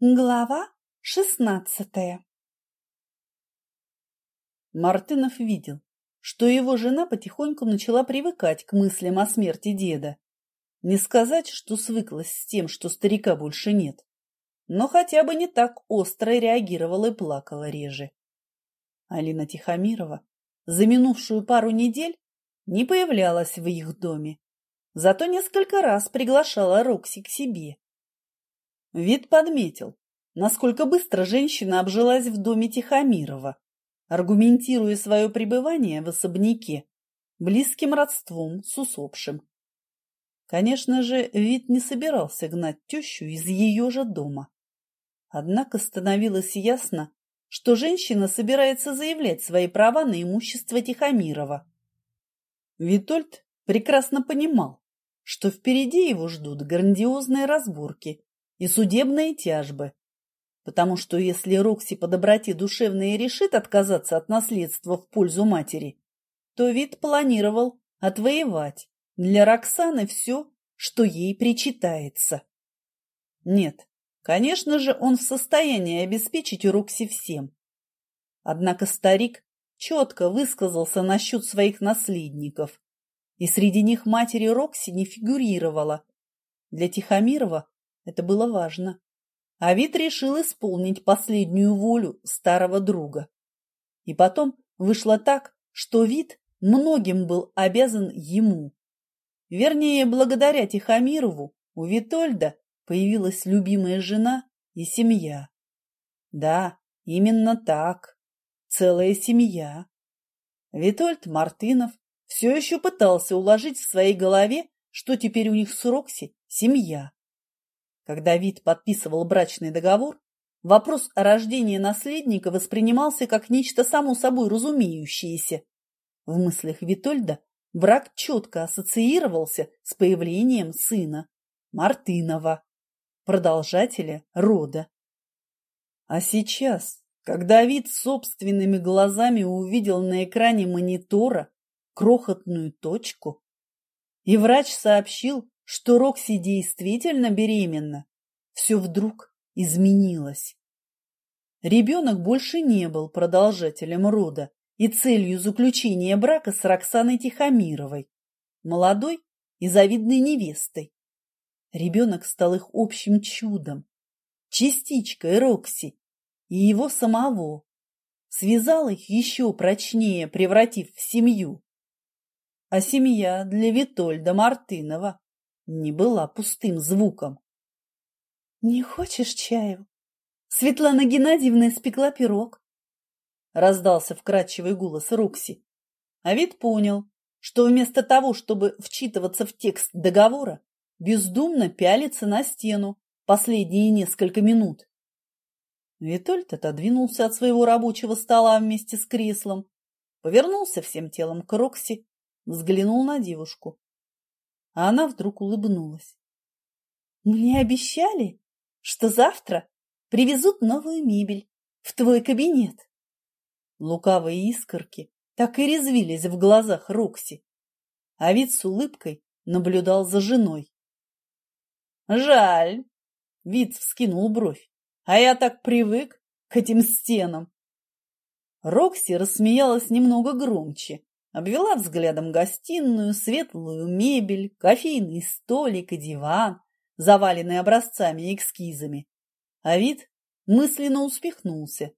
Глава шестнадцатая Мартынов видел, что его жена потихоньку начала привыкать к мыслям о смерти деда. Не сказать, что свыклась с тем, что старика больше нет, но хотя бы не так остро реагировала и плакала реже. Алина Тихомирова за минувшую пару недель не появлялась в их доме, зато несколько раз приглашала Рокси к себе. Вид подметил, насколько быстро женщина обжилась в доме Тихомирова, аргументируя свое пребывание в особняке близким родством с усопшим. Конечно же, вид не собирался гнать тещу из ее же дома. Однако становилось ясно, что женщина собирается заявлять свои права на имущество Тихомирова. Витольд прекрасно понимал, что впереди его ждут грандиозные разборки и судебные тяжбы. Потому что если Рокси по доброте душевной решит отказаться от наследства в пользу матери, то вид планировал отвоевать для Роксаны все, что ей причитается. Нет, конечно же, он в состоянии обеспечить Рокси всем. Однако старик четко высказался насчет своих наследников, и среди них матери Рокси не фигурировала. Для Тихомирова это было важно. А вид решил исполнить последнюю волю старого друга. И потом вышло так, что вид многим был обязан ему. Вернее, благодаря Тихомирову у Витольда появилась любимая жена и семья. Да, именно так. Целая семья. Витольд Мартынов все еще пытался уложить в своей голове, что теперь у них с Рокси семья. Когда Вит подписывал брачный договор, вопрос о рождении наследника воспринимался как нечто само собой разумеющееся. В мыслях Витольда брак четко ассоциировался с появлением сына, Мартынова, продолжателя рода. А сейчас, когда Вит собственными глазами увидел на экране монитора крохотную точку, и врач сообщил, что Рокси действительно беременна, все вдруг изменилось. Ребенок больше не был продолжателем рода и целью заключения брака с Роксаной Тихомировой, молодой и завидной невестой. Ребенок стал их общим чудом, частичкой Рокси и его самого, связал их еще прочнее, превратив в семью. А семья для Витольда Мартынова не была пустым звуком. — Не хочешь чаю? Светлана Геннадьевна испекла пирог. Раздался вкрадчивый голос Рокси. А вид понял, что вместо того, чтобы вчитываться в текст договора, бездумно пялится на стену последние несколько минут. Витольд отодвинулся от своего рабочего стола вместе с креслом, повернулся всем телом к Рокси, взглянул на девушку а она вдруг улыбнулась. «Мне обещали, что завтра привезут новую мебель в твой кабинет». Лукавые искорки так и резвились в глазах Рокси, а вид с улыбкой наблюдал за женой. «Жаль!» — вид вскинул бровь. «А я так привык к этим стенам!» Рокси рассмеялась немного громче, Обвела взглядом гостиную, светлую мебель, кофейный столик и диван, заваленный образцами и эскизами. А вид мысленно успехнулся.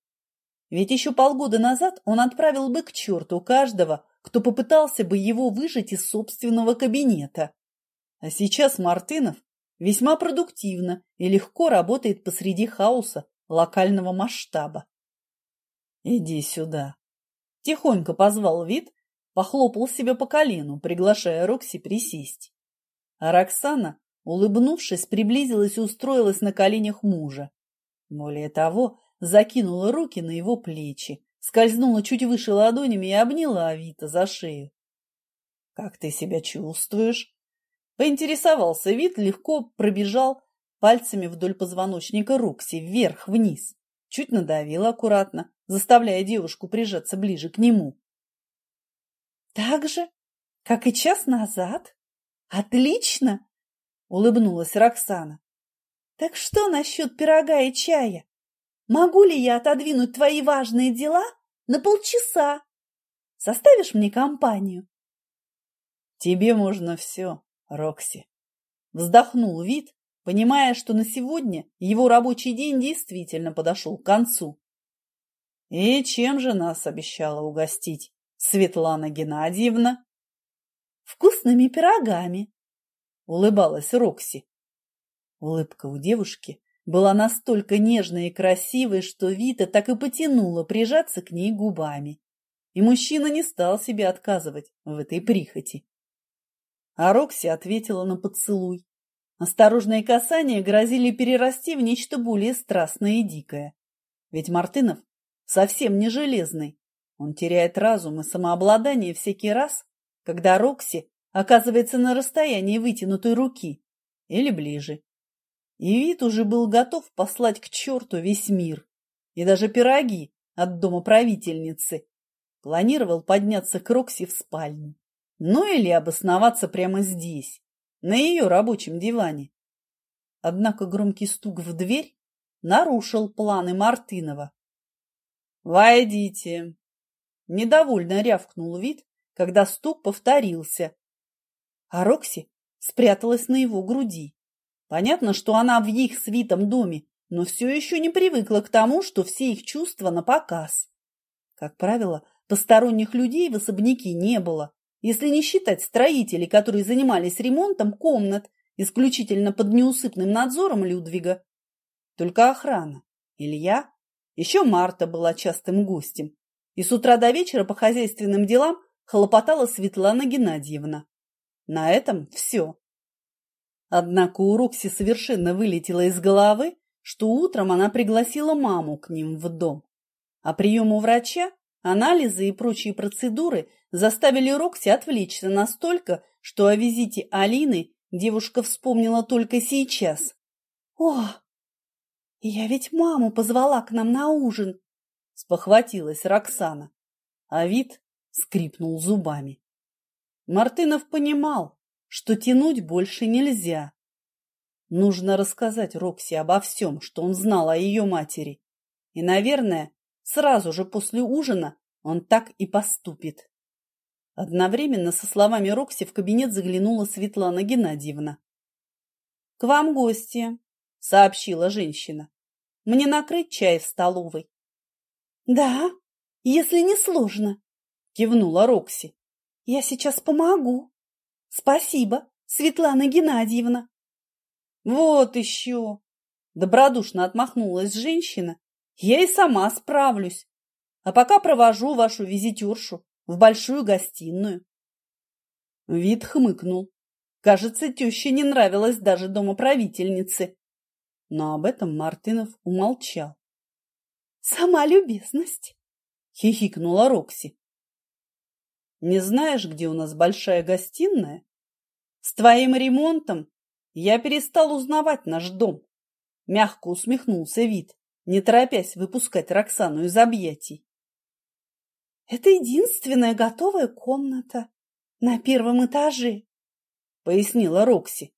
Ведь еще полгода назад он отправил бы к черту каждого, кто попытался бы его выжить из собственного кабинета. А сейчас Мартынов весьма продуктивно и легко работает посреди хаоса локального масштаба. «Иди сюда!» – тихонько позвал вид, похлопал себя по колену, приглашая Рокси присесть. А Роксана, улыбнувшись, приблизилась и устроилась на коленях мужа. Более того, закинула руки на его плечи, скользнула чуть выше ладонями и обняла Авито за шею. — Как ты себя чувствуешь? Поинтересовался вид, легко пробежал пальцами вдоль позвоночника Рокси вверх-вниз, чуть надавил аккуратно, заставляя девушку прижаться ближе к нему. Так же, как и час назад? Отлично! Улыбнулась Роксана. Так что насчет пирога и чая? Могу ли я отодвинуть твои важные дела на полчаса? Составишь мне компанию? Тебе можно все, Рокси. Вздохнул вид, понимая, что на сегодня его рабочий день действительно подошел к концу. И чем же нас обещала угостить Светлана Геннадьевна? Вкусными пирогами, улыбалась Рокси. Улыбка у девушки была настолько нежной и красивой, что Вита так и потянула прижаться к ней губами. И мужчина не стал себе отказывать в этой прихоти. А Рокси ответила на поцелуй. Осторожные касания грозили перерасти в нечто более страстное и дикое. Ведь Мартынов совсем не железный. Он теряет разум и самообладание всякий раз, когда Рокси оказывается на расстоянии вытянутой руки или ближе. И вид уже был готов послать к черту весь мир. И даже пироги от дома правительницы. Планировал подняться к Рокси в спальню. Ну или обосноваться прямо здесь, на ее рабочем диване. Однако громкий стук в дверь нарушил планы Мартынова. «Войдите!» Недовольно рявкнул вид, когда стук повторился. А Рокси спряталась на его груди. Понятно, что она в их свитом доме, но все еще не привыкла к тому, что все их чувства на показ. Как правило, посторонних людей в особняке не было, если не считать строителей, которые занимались ремонтом комнат исключительно под неусыпным надзором Людвига. Только охрана, Илья, еще Марта была частым гостем, и с утра до вечера по хозяйственным делам хлопотала Светлана Геннадьевна. На этом все. Однако у Рокси совершенно вылетело из головы, что утром она пригласила маму к ним в дом. А прием у врача, анализы и прочие процедуры заставили Рокси отвлечься настолько, что о визите Алины девушка вспомнила только сейчас. «О, я ведь маму позвала к нам на ужин!» – спохватилась Роксана. А вид скрипнул зубами. Мартынов понимал, что тянуть больше нельзя. Нужно рассказать Рокси обо всем, что он знал о ее матери. И, наверное, сразу же после ужина он так и поступит. Одновременно со словами Рокси в кабинет заглянула Светлана Геннадьевна. — К вам гости, — сообщила женщина. — Мне накрыть чай в столовой. — Да, если не сложно, — кивнула Рокси. — Я сейчас помогу. Спасибо, Светлана Геннадьевна. Вот еще. Добродушно отмахнулась женщина. Я и сама справлюсь. А пока провожу вашу визитершу в большую гостиную. Вид хмыкнул. Кажется, теще не нравилось даже домоправительнице. Но об этом Мартынов умолчал. «Сама любезность!» — хихикнула Рокси. Не знаешь, где у нас большая гостиная? С твоим ремонтом я перестал узнавать наш дом. Мягко усмехнулся вид, не торопясь выпускать Роксану из объятий. Это единственная готовая комната на первом этаже, пояснила Рокси.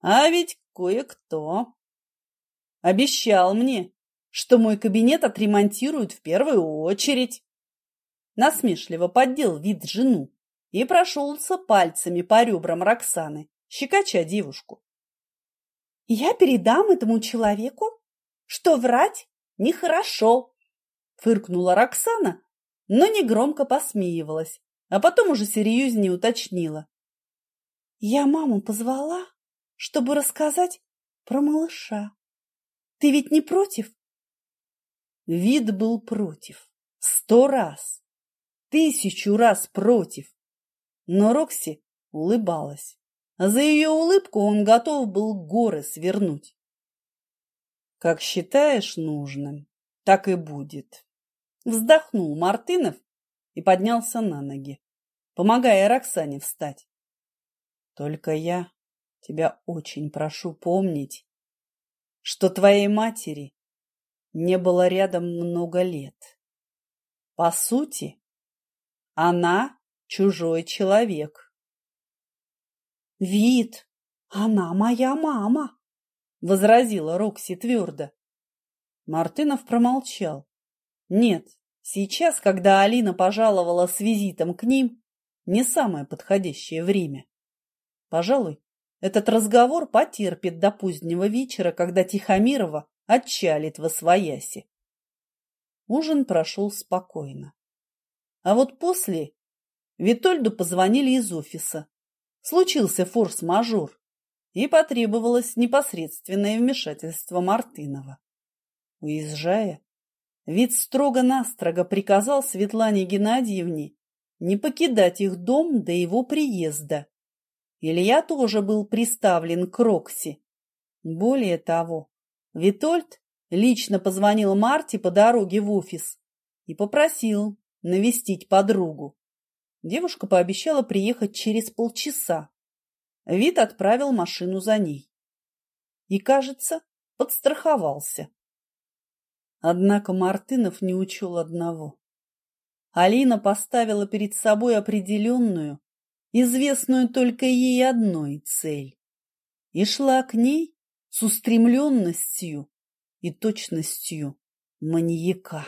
А ведь кое-кто обещал мне, что мой кабинет отремонтируют в первую очередь насмешливо поддел вид жену и прошелся пальцами по ребрам Роксаны, щекоча девушку. «Я передам этому человеку, что врать нехорошо», — фыркнула Роксана, но негромко посмеивалась, а потом уже серьезнее уточнила. «Я маму позвала, чтобы рассказать про малыша. Ты ведь не против?» Вид был против. Сто раз тысячу раз против. Но Рокси улыбалась. За ее улыбку он готов был горы свернуть. Как считаешь нужным, так и будет. Вздохнул Мартынов и поднялся на ноги, помогая Роксане встать. Только я тебя очень прошу помнить, что твоей матери не было рядом много лет. По сути, она чужой человек. Вид, она моя мама, возразила Рокси твердо. Мартынов промолчал. Нет, сейчас, когда Алина пожаловала с визитом к ним, не самое подходящее время. Пожалуй, этот разговор потерпит до позднего вечера, когда Тихомирова отчалит во свояси. Ужин прошел спокойно. А вот после Витольду позвонили из офиса. Случился форс-мажор, и потребовалось непосредственное вмешательство Мартынова. Уезжая, вид строго-настрого приказал Светлане Геннадьевне не покидать их дом до его приезда. Илья тоже был приставлен к Рокси. Более того, Витольд лично позвонил Марте по дороге в офис и попросил навестить подругу. Девушка пообещала приехать через полчаса. Вит отправил машину за ней. И, кажется, подстраховался. Однако Мартынов не учел одного. Алина поставила перед собой определенную, известную только ей одной цель, и шла к ней с устремленностью и точностью маньяка.